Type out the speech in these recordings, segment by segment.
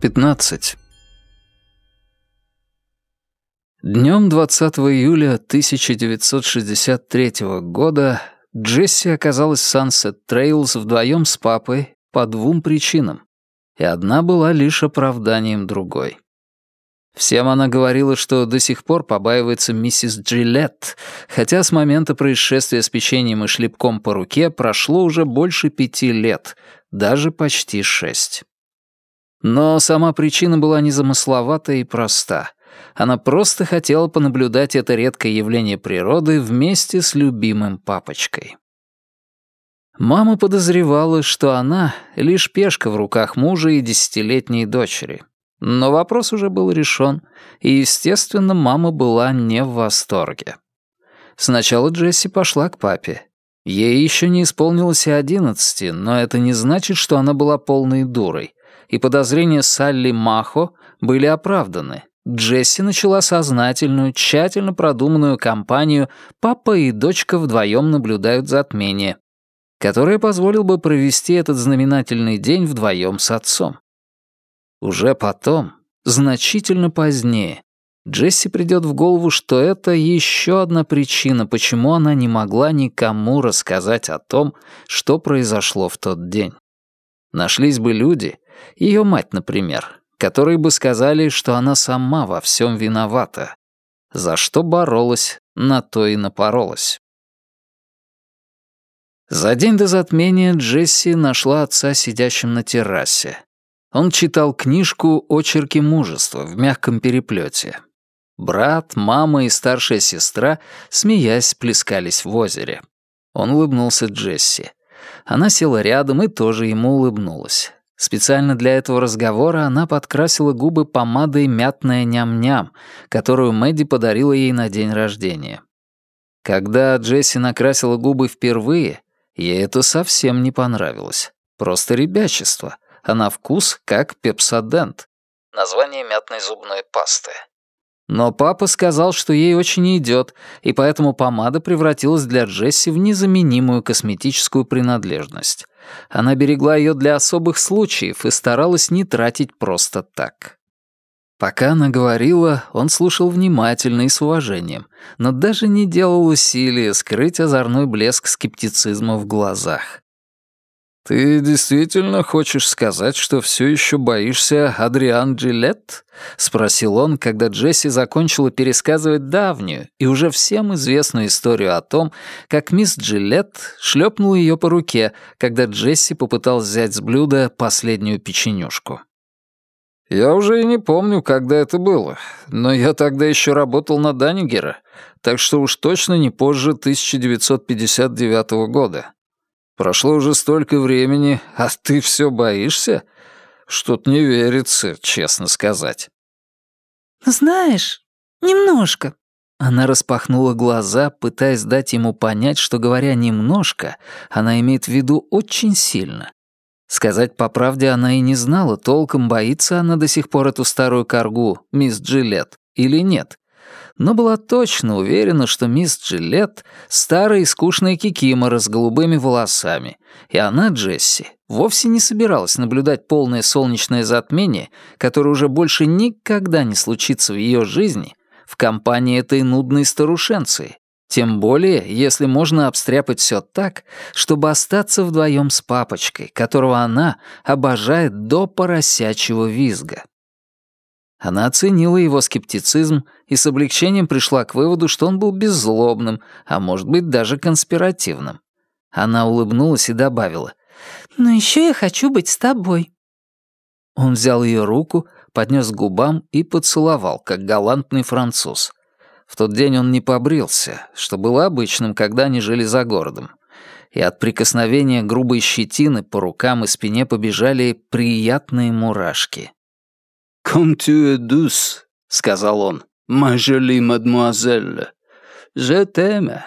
15. Днем 20 июля 1963 года Джесси оказалась в Sunset Trails вдвоем с папой по двум причинам, и одна была лишь оправданием другой. Всем она говорила, что до сих пор побаивается миссис Джилетт, хотя с момента происшествия с печеньем и шлепком по руке прошло уже больше пяти лет, даже почти шесть. Но сама причина была незамысловата и проста. Она просто хотела понаблюдать это редкое явление природы вместе с любимым папочкой. Мама подозревала, что она — лишь пешка в руках мужа и десятилетней дочери. Но вопрос уже был решен, и, естественно, мама была не в восторге. Сначала Джесси пошла к папе. Ей еще не исполнилось и одиннадцати, но это не значит, что она была полной дурой и подозрения Салли Махо были оправданы. Джесси начала сознательную, тщательно продуманную кампанию «Папа и дочка вдвоем наблюдают затмение», которая позволила бы провести этот знаменательный день вдвоем с отцом. Уже потом, значительно позднее, Джесси придет в голову, что это еще одна причина, почему она не могла никому рассказать о том, что произошло в тот день. Нашлись бы люди, ее мать, например, которые бы сказали, что она сама во всем виновата. За что боролась, на то и напоролась. За день до затмения Джесси нашла отца сидящим на террасе. Он читал книжку «Очерки мужества» в мягком переплете. Брат, мама и старшая сестра, смеясь, плескались в озере. Он улыбнулся Джесси. Она села рядом и тоже ему улыбнулась. Специально для этого разговора она подкрасила губы помадой «Мятная ням-ням», которую Мэдди подарила ей на день рождения. Когда Джесси накрасила губы впервые, ей это совсем не понравилось. Просто ребячество, а на вкус как пепсодент. Название мятной зубной пасты. Но папа сказал, что ей очень идет, и поэтому помада превратилась для Джесси в незаменимую косметическую принадлежность. Она берегла ее для особых случаев и старалась не тратить просто так. Пока она говорила, он слушал внимательно и с уважением, но даже не делал усилия скрыть озорной блеск скептицизма в глазах. «Ты действительно хочешь сказать, что все еще боишься Адриан Джилет?» — спросил он, когда Джесси закончила пересказывать давнюю и уже всем известную историю о том, как мисс Джилет шлепнула ее по руке, когда Джесси попытался взять с блюда последнюю печенюшку. «Я уже и не помню, когда это было, но я тогда еще работал на Даннигера, так что уж точно не позже 1959 года. Прошло уже столько времени, а ты все боишься? Что-то не верится, честно сказать». «Знаешь, немножко». Она распахнула глаза, пытаясь дать ему понять, что, говоря «немножко», она имеет в виду очень сильно. Сказать по правде, она и не знала толком, боится она до сих пор эту старую коргу, мисс Джилет, или нет но была точно уверена, что мисс Джилет — старая и скучная кикимора с голубыми волосами, и она, Джесси, вовсе не собиралась наблюдать полное солнечное затмение, которое уже больше никогда не случится в ее жизни, в компании этой нудной старушенции, тем более, если можно обстряпать все так, чтобы остаться вдвоем с папочкой, которого она обожает до поросячьего визга. Она оценила его скептицизм и с облегчением пришла к выводу, что он был беззлобным, а может быть даже конспиративным. Она улыбнулась и добавила, «Но еще я хочу быть с тобой». Он взял ее руку, поднес к губам и поцеловал, как галантный француз. В тот день он не побрился, что было обычным, когда они жили за городом. И от прикосновения грубой щетины по рукам и спине побежали приятные мурашки. «Comme douce», — сказал он, — «ma jolie mademoiselle. Je t'aime».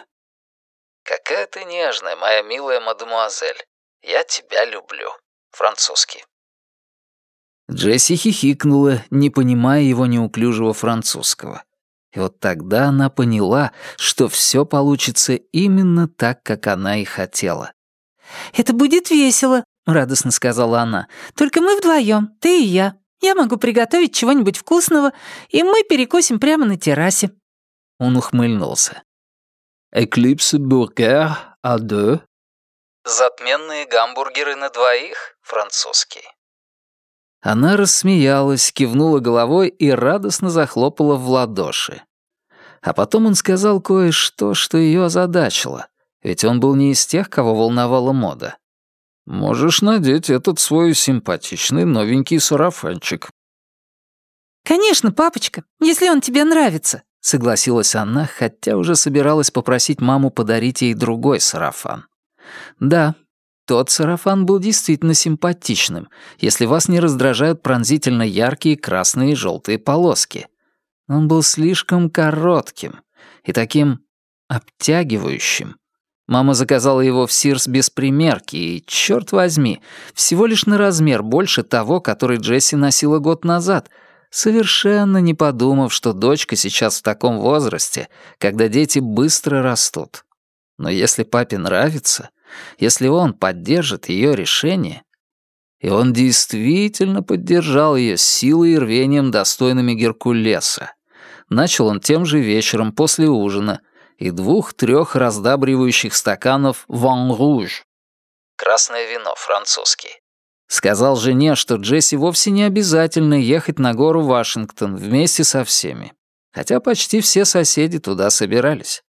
«Какая ты нежная, моя милая мадемуазель. Я тебя люблю». Французский. Джесси хихикнула, не понимая его неуклюжего французского. И вот тогда она поняла, что все получится именно так, как она и хотела. «Это будет весело», — радостно сказала она. «Только мы вдвоем, ты и я. Я могу приготовить чего-нибудь вкусного, и мы перекусим прямо на террасе». Он ухмыльнулся. «Эклипс бургер а deux?» «Затменные гамбургеры на двоих, французский». Она рассмеялась, кивнула головой и радостно захлопала в ладоши. А потом он сказал кое-что, что ее озадачило, ведь он был не из тех, кого волновала мода. «Можешь надеть этот свой симпатичный новенький сарафанчик». «Конечно, папочка, если он тебе нравится», — согласилась она, хотя уже собиралась попросить маму подарить ей другой сарафан. Да, тот сарафан был действительно симпатичным, если вас не раздражают пронзительно яркие красные и желтые полоски. Он был слишком коротким и таким обтягивающим. Мама заказала его в Сирс без примерки, и, черт возьми, всего лишь на размер больше того, который Джесси носила год назад, совершенно не подумав, что дочка сейчас в таком возрасте, когда дети быстро растут. Но если папе нравится, если он поддержит ее решение, и он действительно поддержал ее силой и рвением, достойными Геркулеса. Начал он тем же вечером после ужина и двух-трех раздабривающих стаканов «Ван Руж» — красное вино, французский. Сказал жене, что Джесси вовсе не обязательно ехать на гору Вашингтон вместе со всеми, хотя почти все соседи туда собирались.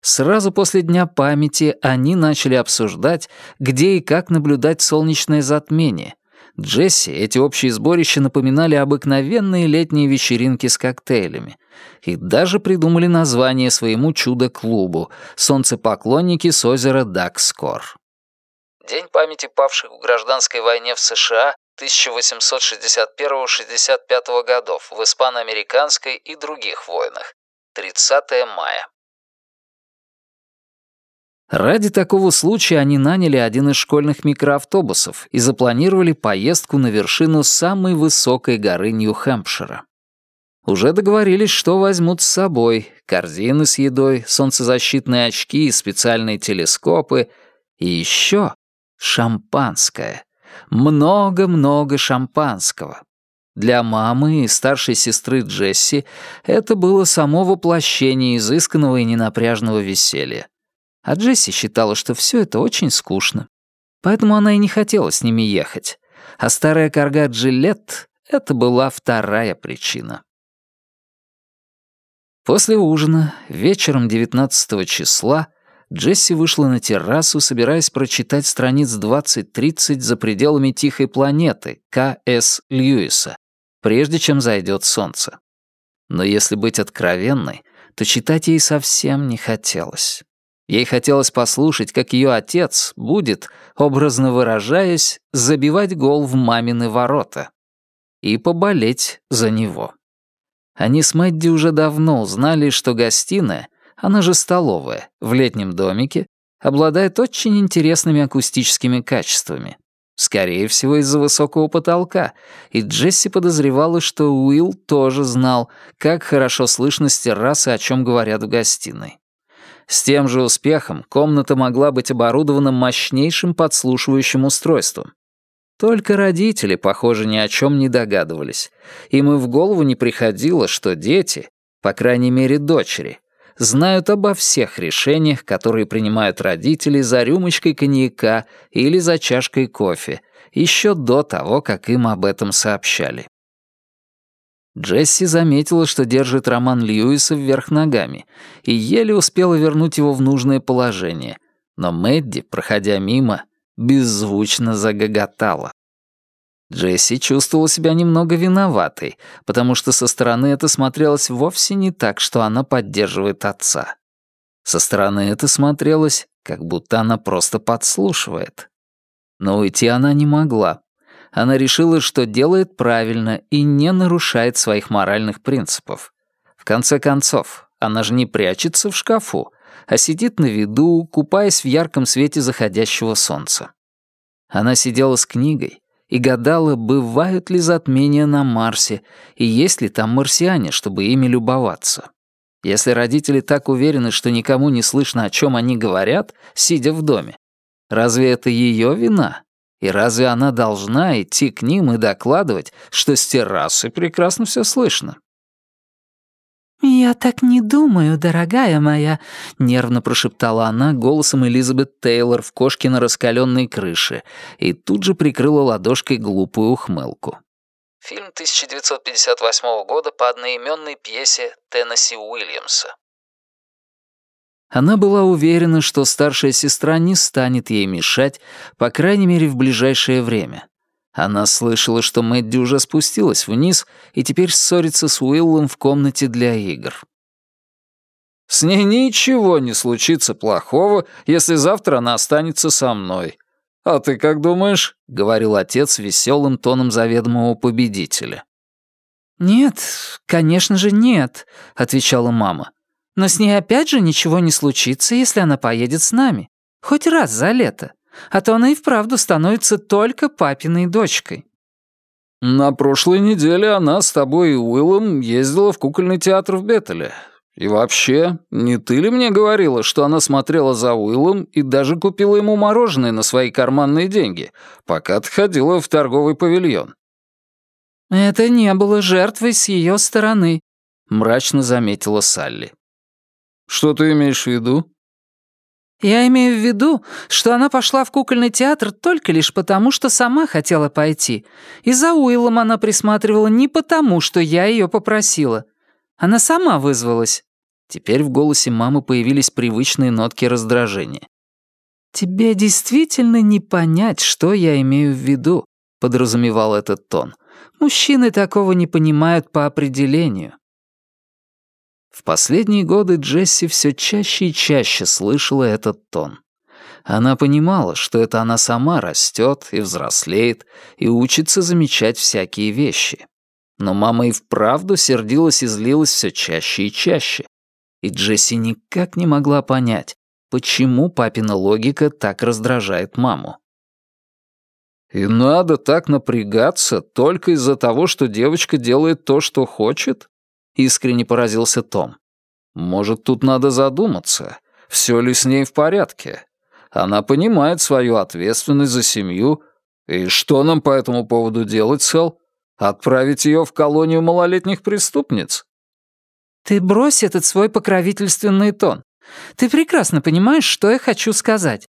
Сразу после Дня памяти они начали обсуждать, где и как наблюдать солнечное затмение. Джесси эти общие сборища напоминали обыкновенные летние вечеринки с коктейлями. И даже придумали название своему чудо-клубу «Солнцепоклонники с озера Дакскор». День памяти павших в гражданской войне в США 1861-65 годов в испано-американской и других войнах. 30 мая. Ради такого случая они наняли один из школьных микроавтобусов и запланировали поездку на вершину самой высокой горы Нью-Хэмпшира. Уже договорились, что возьмут с собой корзины с едой, солнцезащитные очки и специальные телескопы, и еще шампанское. Много-много шампанского. Для мамы и старшей сестры Джесси это было само воплощение изысканного и ненапряжного веселья. А Джесси считала, что все это очень скучно. Поэтому она и не хотела с ними ехать. А старая корга Джилет — это была вторая причина. После ужина, вечером 19 числа, Джесси вышла на террасу, собираясь прочитать страниц 20-30 за пределами Тихой планеты К.С. Льюиса, прежде чем зайдет солнце. Но если быть откровенной, то читать ей совсем не хотелось. Ей хотелось послушать, как ее отец будет, образно выражаясь, забивать гол в мамины ворота. И поболеть за него. Они с Мэдди уже давно узнали, что гостиная, она же столовая, в летнем домике, обладает очень интересными акустическими качествами. Скорее всего, из-за высокого потолка, и Джесси подозревала, что Уилл тоже знал, как хорошо слышно с террасы, о чем говорят в гостиной. С тем же успехом комната могла быть оборудована мощнейшим подслушивающим устройством. Только родители, похоже, ни о чем не догадывались. Им и в голову не приходило, что дети, по крайней мере дочери, знают обо всех решениях, которые принимают родители за рюмочкой коньяка или за чашкой кофе, еще до того, как им об этом сообщали. Джесси заметила, что держит роман Льюиса вверх ногами, и еле успела вернуть его в нужное положение. Но Мэдди, проходя мимо, беззвучно загоготала. Джесси чувствовала себя немного виноватой, потому что со стороны это смотрелось вовсе не так, что она поддерживает отца. Со стороны это смотрелось, как будто она просто подслушивает. Но уйти она не могла, она решила, что делает правильно и не нарушает своих моральных принципов. В конце концов, она же не прячется в шкафу, а сидит на виду, купаясь в ярком свете заходящего солнца. Она сидела с книгой и гадала, бывают ли затмения на Марсе и есть ли там марсиане, чтобы ими любоваться. Если родители так уверены, что никому не слышно, о чем они говорят, сидя в доме, разве это ее вина И разве она должна идти к ним и докладывать, что с террасы прекрасно все слышно? «Я так не думаю, дорогая моя», — нервно прошептала она голосом Элизабет Тейлор в кошке на раскаленной крыше и тут же прикрыла ладошкой глупую ухмылку. Фильм 1958 года по одноименной пьесе Теннесси Уильямса. Она была уверена, что старшая сестра не станет ей мешать, по крайней мере, в ближайшее время. Она слышала, что Мэдди уже спустилась вниз и теперь ссорится с Уиллом в комнате для игр. «С ней ничего не случится плохого, если завтра она останется со мной. А ты как думаешь?» — говорил отец веселым тоном заведомого победителя. «Нет, конечно же нет», — отвечала мама. «Но с ней опять же ничего не случится, если она поедет с нами. Хоть раз за лето а то она и вправду становится только папиной дочкой». «На прошлой неделе она с тобой и Уиллом ездила в кукольный театр в Беттеле. И вообще, не ты ли мне говорила, что она смотрела за Уиллом и даже купила ему мороженое на свои карманные деньги, пока ты ходила в торговый павильон?» «Это не было жертвой с ее стороны», — мрачно заметила Салли. «Что ты имеешь в виду?» Я имею в виду, что она пошла в кукольный театр только лишь потому, что сама хотела пойти. И за Уиллом она присматривала не потому, что я ее попросила. Она сама вызвалась. Теперь в голосе мамы появились привычные нотки раздражения. «Тебе действительно не понять, что я имею в виду», — подразумевал этот тон. «Мужчины такого не понимают по определению». В последние годы Джесси все чаще и чаще слышала этот тон. Она понимала, что это она сама растет и взрослеет и учится замечать всякие вещи. Но мама и вправду сердилась и злилась все чаще и чаще. И Джесси никак не могла понять, почему папина логика так раздражает маму. «И надо так напрягаться только из-за того, что девочка делает то, что хочет?» Искренне поразился Том. Может, тут надо задуматься, все ли с ней в порядке. Она понимает свою ответственность за семью. И что нам по этому поводу делать, Сэл? Отправить ее в колонию малолетних преступниц? Ты брось этот свой покровительственный тон. Ты прекрасно понимаешь, что я хочу сказать.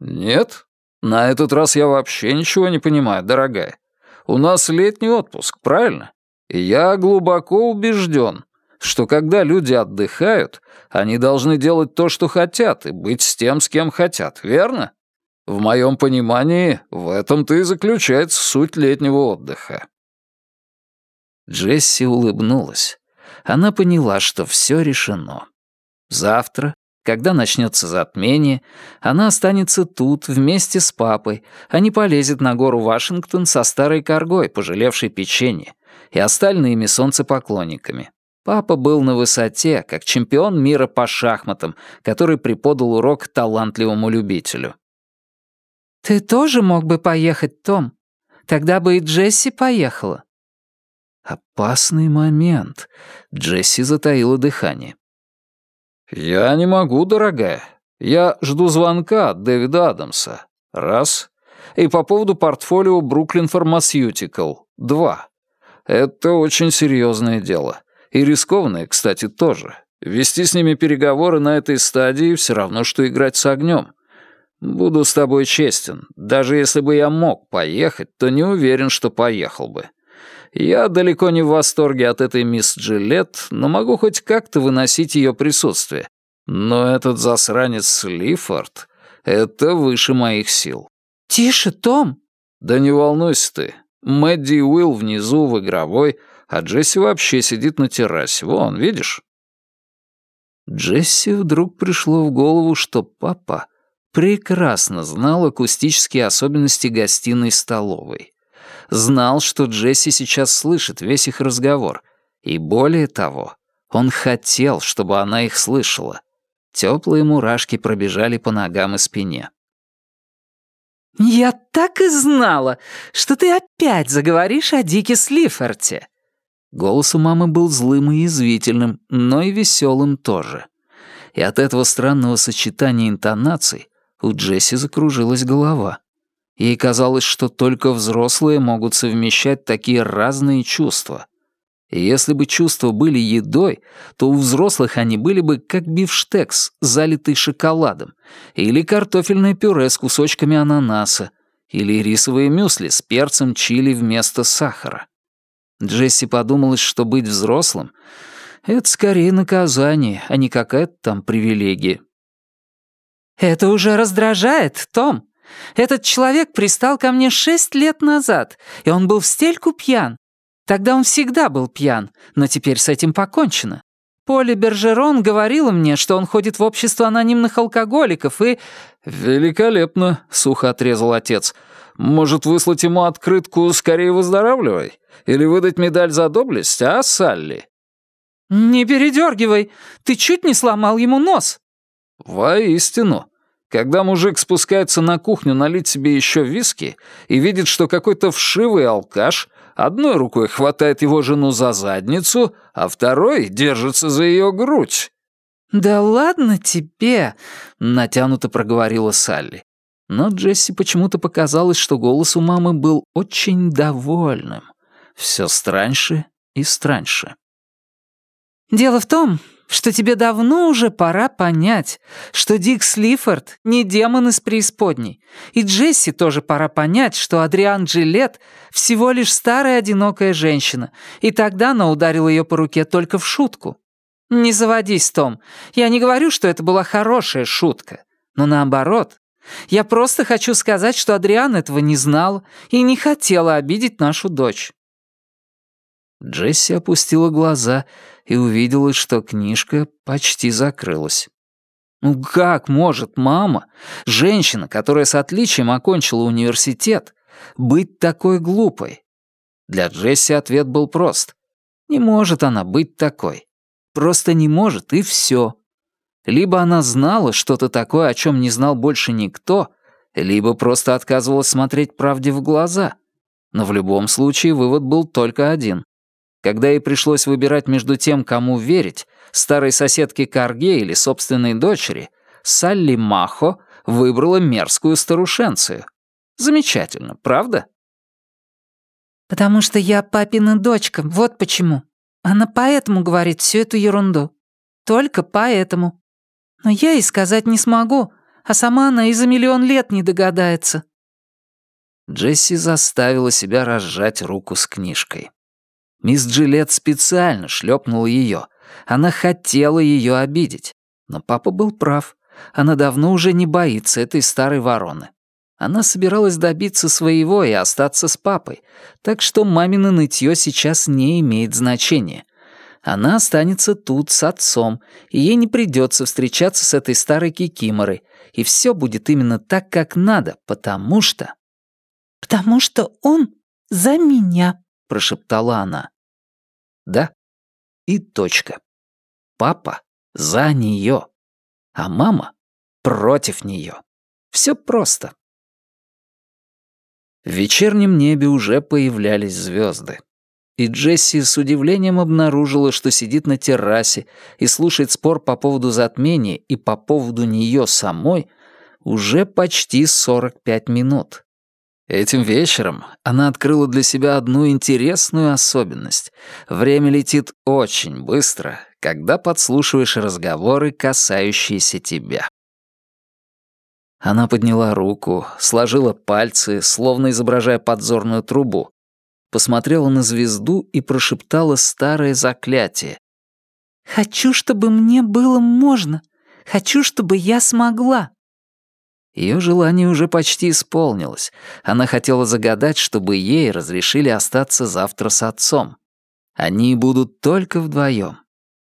Нет, на этот раз я вообще ничего не понимаю, дорогая. У нас летний отпуск, правильно? Я глубоко убежден, что когда люди отдыхают, они должны делать то, что хотят, и быть с тем, с кем хотят, верно? В моем понимании, в этом-то и заключается суть летнего отдыха. Джесси улыбнулась. Она поняла, что все решено. Завтра, когда начнется затмение, она останется тут вместе с папой, а не полезет на гору Вашингтон со старой коргой, пожалевшей печенье, и остальными солнцепоклонниками. Папа был на высоте, как чемпион мира по шахматам, который преподал урок талантливому любителю. «Ты тоже мог бы поехать, Том. Тогда бы и Джесси поехала». Опасный момент. Джесси затаила дыхание. «Я не могу, дорогая. Я жду звонка от Дэвида Адамса. Раз. И по поводу портфолио Бруклин Pharmaceutical. Два. Это очень серьезное дело. И рискованное, кстати, тоже. Вести с ними переговоры на этой стадии все равно, что играть с огнем. Буду с тобой честен. Даже если бы я мог поехать, то не уверен, что поехал бы. Я далеко не в восторге от этой мисс Джилет, но могу хоть как-то выносить ее присутствие. Но этот засранец Слифорд — это выше моих сил. «Тише, Том!» «Да не волнуйся ты. Мэдди и Уилл внизу в игровой, а Джесси вообще сидит на террасе. Вон, видишь?» Джесси вдруг пришло в голову, что папа прекрасно знал акустические особенности гостиной столовой. Знал, что Джесси сейчас слышит весь их разговор. И более того, он хотел, чтобы она их слышала. Теплые мурашки пробежали по ногам и спине. «Я так и знала, что ты опять заговоришь о Дике Слифорте!» Голос у мамы был злым и язвительным, но и веселым тоже. И от этого странного сочетания интонаций у Джесси закружилась голова. Ей казалось, что только взрослые могут совмещать такие разные чувства. И если бы чувства были едой, то у взрослых они были бы как бифштекс, залитый шоколадом, или картофельное пюре с кусочками ананаса, или рисовые мюсли с перцем чили вместо сахара. Джесси подумалось, что быть взрослым — это скорее наказание, а не какая-то там привилегия. «Это уже раздражает, Том. Этот человек пристал ко мне шесть лет назад, и он был в стельку пьян. Тогда он всегда был пьян, но теперь с этим покончено. Поли Бержерон говорила мне, что он ходит в общество анонимных алкоголиков и...» «Великолепно», — сухо отрезал отец. «Может, выслать ему открытку «Скорее выздоравливай»? Или выдать медаль за доблесть, а, Салли?» «Не передергивай! Ты чуть не сломал ему нос!» «Воистину. Когда мужик спускается на кухню налить себе еще виски и видит, что какой-то вшивый алкаш одной рукой хватает его жену за задницу, а второй держится за ее грудь». «Да ладно тебе!» — натянуто проговорила Салли. Но Джесси почему-то показалось, что голос у мамы был очень довольным. Все страньше и страньше. «Дело в том, что тебе давно уже пора понять, что Дик Слифорд не демон из преисподней, и Джесси тоже пора понять, что Адриан Джилет всего лишь старая одинокая женщина, и тогда она ударила ее по руке только в шутку. Не заводись, Том, я не говорю, что это была хорошая шутка, но наоборот, я просто хочу сказать, что Адриан этого не знал и не хотела обидеть нашу дочь. Джесси опустила глаза и увидела, что книжка почти закрылась. Ну как может мама, женщина, которая с отличием окончила университет, быть такой глупой? Для Джесси ответ был прост. Не может она быть такой. Просто не может, и все. Либо она знала что-то такое, о чем не знал больше никто, либо просто отказывалась смотреть правде в глаза. Но в любом случае вывод был только один. Когда ей пришлось выбирать между тем, кому верить, старой соседке Карге или собственной дочери, Салли Махо выбрала мерзкую старушенцию. Замечательно, правда? «Потому что я папина дочка, вот почему. Она поэтому говорит всю эту ерунду. Только поэтому. Но я ей сказать не смогу, а сама она и за миллион лет не догадается». Джесси заставила себя разжать руку с книжкой. Мисс Джилет специально шлепнула ее. Она хотела ее обидеть. Но папа был прав. Она давно уже не боится этой старой вороны. Она собиралась добиться своего и остаться с папой, так что мамино нытье сейчас не имеет значения. Она останется тут с отцом, и ей не придется встречаться с этой старой кикиморой, и все будет именно так, как надо, потому что... «Потому что он за меня», — прошептала она. Да. И точка. Папа за нее, а мама против нее. Все просто. В вечернем небе уже появлялись звезды. И Джесси с удивлением обнаружила, что сидит на террасе и слушает спор по поводу затмения и по поводу нее самой уже почти 45 минут. Этим вечером она открыла для себя одну интересную особенность. Время летит очень быстро, когда подслушиваешь разговоры, касающиеся тебя. Она подняла руку, сложила пальцы, словно изображая подзорную трубу, посмотрела на звезду и прошептала старое заклятие. «Хочу, чтобы мне было можно. Хочу, чтобы я смогла». Ее желание уже почти исполнилось. Она хотела загадать, чтобы ей разрешили остаться завтра с отцом. Они будут только вдвоем.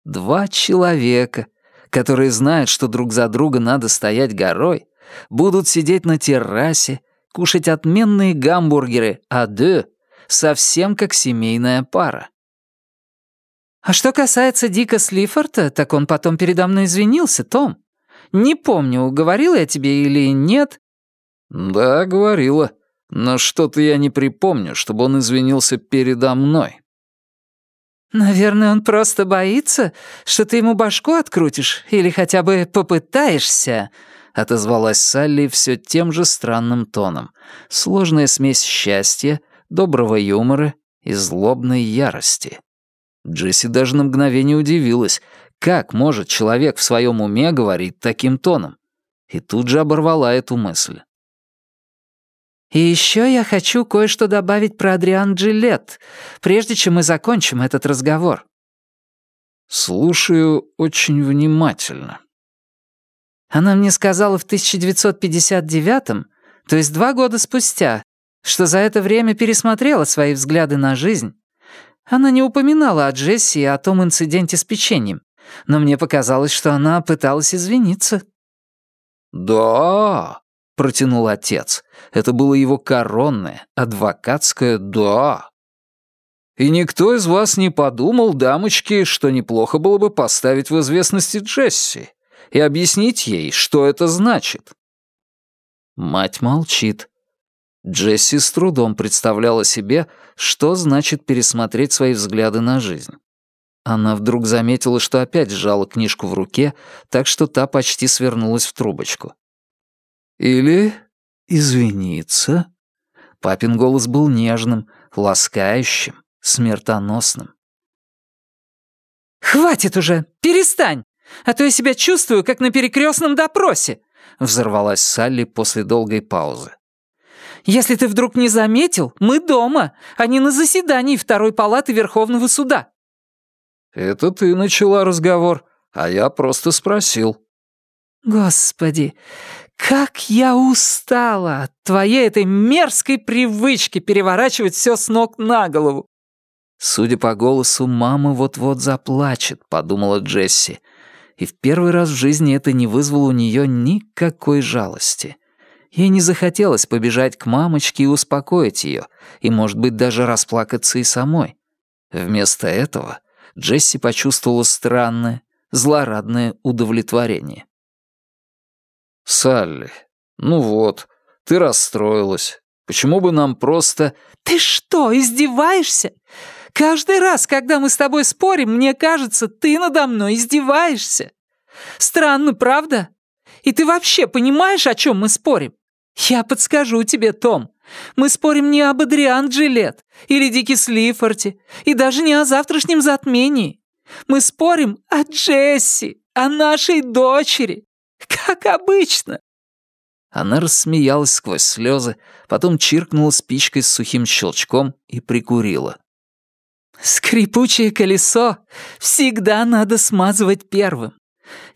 Два человека, которые знают, что друг за друга надо стоять горой, будут сидеть на террасе, кушать отменные гамбургеры «Адё», совсем как семейная пара. «А что касается Дика Слифорта, так он потом передо мной извинился, Том. Не помню, говорила я тебе или нет?» «Да, говорила. Но что-то я не припомню, чтобы он извинился передо мной». «Наверное, он просто боится, что ты ему башку открутишь или хотя бы попытаешься», — отозвалась Салли все тем же странным тоном. Сложная смесь счастья, доброго юмора и злобной ярости. Джесси даже на мгновение удивилась, как может человек в своем уме говорить таким тоном? И тут же оборвала эту мысль. «И еще я хочу кое-что добавить про Адриан Джилет, прежде чем мы закончим этот разговор». «Слушаю очень внимательно». Она мне сказала в 1959-м, то есть два года спустя, что за это время пересмотрела свои взгляды на жизнь. Она не упоминала о Джесси и о том инциденте с печеньем, но мне показалось, что она пыталась извиниться. «Да», — протянул отец. Это было его коронное, адвокатское «да». «И никто из вас не подумал, дамочки, что неплохо было бы поставить в известности Джесси и объяснить ей, что это значит?» Мать молчит. Джесси с трудом представляла себе, что значит пересмотреть свои взгляды на жизнь. Она вдруг заметила, что опять сжала книжку в руке, так что та почти свернулась в трубочку. «Или извиниться?» Папин голос был нежным, ласкающим, смертоносным. «Хватит уже! Перестань! А то я себя чувствую, как на перекрестном допросе!» Взорвалась Салли после долгой паузы. «Если ты вдруг не заметил, мы дома, а не на заседании Второй палаты Верховного суда. «Это ты начала разговор, а я просто спросил». «Господи, как я устала от твоей этой мерзкой привычки переворачивать все с ног на голову!» «Судя по голосу, мама вот-вот заплачет», — подумала Джесси. И в первый раз в жизни это не вызвало у нее никакой жалости. Ей не захотелось побежать к мамочке и успокоить ее, и, может быть, даже расплакаться и самой. Вместо этого Джесси почувствовала странное, злорадное удовлетворение. «Салли, ну вот, ты расстроилась. Почему бы нам просто...» «Ты что, издеваешься? Каждый раз, когда мы с тобой спорим, мне кажется, ты надо мной издеваешься. Странно, правда? И ты вообще понимаешь, о чем мы спорим? Я подскажу тебе, Том. Мы спорим не об Адриан Джилет или Дике Слифорте, и даже не о завтрашнем затмении. Мы спорим о Джесси, о нашей дочери, как обычно». Она рассмеялась сквозь слезы, потом чиркнула спичкой с сухим щелчком и прикурила. «Скрипучее колесо всегда надо смазывать первым.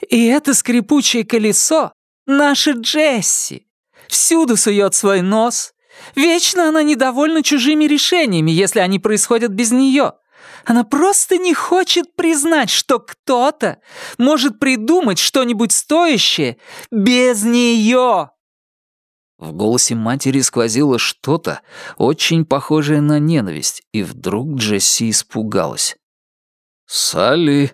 И это скрипучее колесо — наша Джесси. Всюду сует свой нос, Вечно она недовольна чужими решениями, если они происходят без нее. Она просто не хочет признать, что кто-то может придумать что-нибудь стоящее без нее. В голосе матери сквозило что-то, очень похожее на ненависть, и вдруг Джесси испугалась. «Салли!»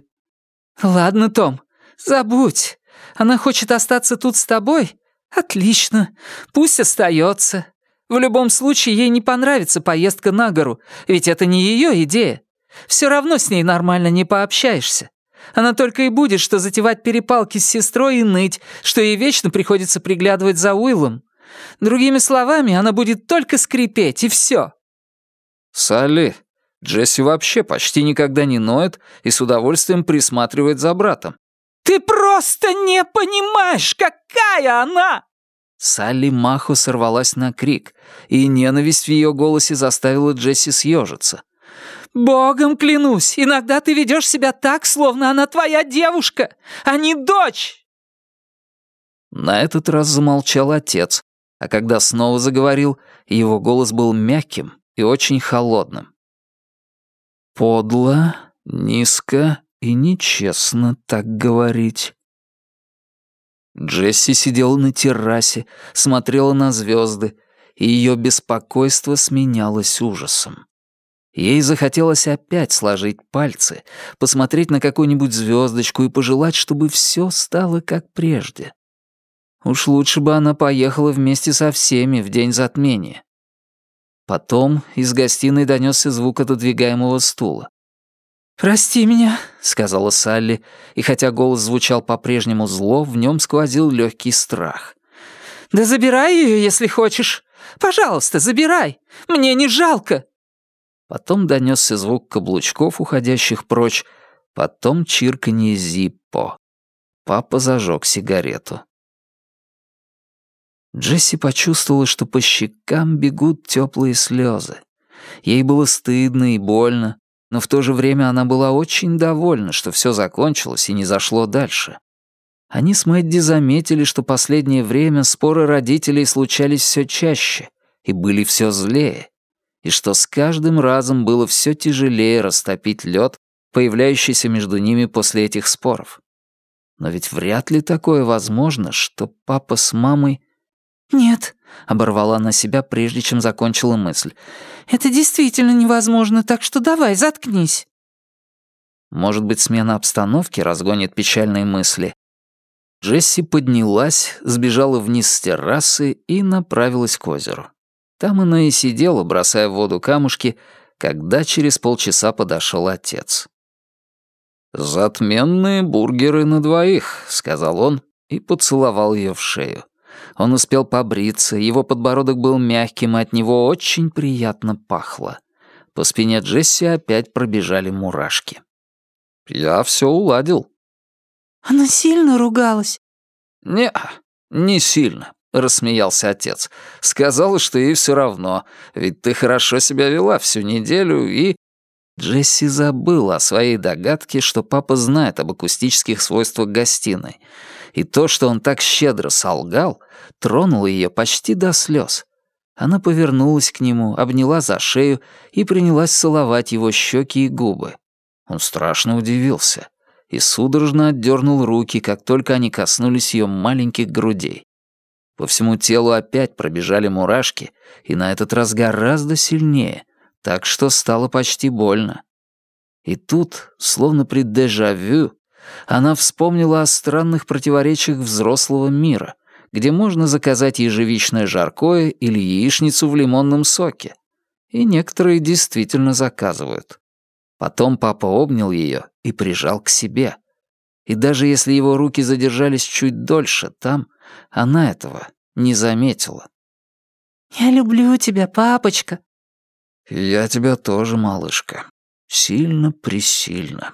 «Ладно, Том, забудь. Она хочет остаться тут с тобой? Отлично. Пусть остается. В любом случае, ей не понравится поездка на гору, ведь это не ее идея. Все равно с ней нормально не пообщаешься. Она только и будет, что затевать перепалки с сестрой и ныть, что ей вечно приходится приглядывать за Уиллом. Другими словами, она будет только скрипеть, и все. «Салли, Джесси вообще почти никогда не ноет и с удовольствием присматривает за братом». «Ты просто не понимаешь, какая она!» Салли Махо сорвалась на крик, и ненависть в ее голосе заставила Джесси съежиться. «Богом клянусь, иногда ты ведешь себя так, словно она твоя девушка, а не дочь!» На этот раз замолчал отец, а когда снова заговорил, его голос был мягким и очень холодным. «Подло, низко и нечестно так говорить. Джесси сидела на террасе, смотрела на звезды, и ее беспокойство сменялось ужасом. Ей захотелось опять сложить пальцы, посмотреть на какую-нибудь звездочку и пожелать, чтобы все стало как прежде. Уж лучше бы она поехала вместе со всеми в день затмения. Потом из гостиной донесся звук отодвигаемого стула. «Прости меня», — сказала Салли, и хотя голос звучал по-прежнему зло, в нем сквозил легкий страх. «Да забирай ее, если хочешь. Пожалуйста, забирай. Мне не жалко». Потом донесся звук каблучков, уходящих прочь, потом чирканье Зиппо. Папа зажег сигарету. Джесси почувствовала, что по щекам бегут теплые слезы. Ей было стыдно и больно, но в то же время она была очень довольна, что все закончилось и не зашло дальше. Они с Мэдди заметили, что последнее время споры родителей случались все чаще и были все злее, и что с каждым разом было все тяжелее растопить лед, появляющийся между ними после этих споров. Но ведь вряд ли такое возможно, что папа с мамой «Нет», — оборвала она себя, прежде чем закончила мысль. «Это действительно невозможно, так что давай, заткнись». Может быть, смена обстановки разгонит печальные мысли. Джесси поднялась, сбежала вниз с террасы и направилась к озеру. Там она и сидела, бросая в воду камушки, когда через полчаса подошел отец. «Затменные бургеры на двоих», — сказал он и поцеловал ее в шею. Он успел побриться, его подбородок был мягким, и от него очень приятно пахло. По спине Джесси опять пробежали мурашки. «Я все уладил». «Она сильно ругалась?» «Не, не сильно», — рассмеялся отец. «Сказала, что ей все равно, ведь ты хорошо себя вела всю неделю и...» Джесси забыла о своей догадке, что папа знает об акустических свойствах гостиной, и то, что он так щедро солгал, тронуло ее почти до слез. Она повернулась к нему, обняла за шею и принялась целовать его щеки и губы. Он страшно удивился и судорожно отдернул руки, как только они коснулись ее маленьких грудей. По всему телу опять пробежали мурашки, и на этот раз гораздо сильнее, так что стало почти больно. И тут, словно при дежавю, она вспомнила о странных противоречиях взрослого мира, где можно заказать ежевичное жаркое или яичницу в лимонном соке. И некоторые действительно заказывают. Потом папа обнял ее и прижал к себе. И даже если его руки задержались чуть дольше там, она этого не заметила. «Я люблю тебя, папочка». «Я тебя тоже, малышка. Сильно-пресильно».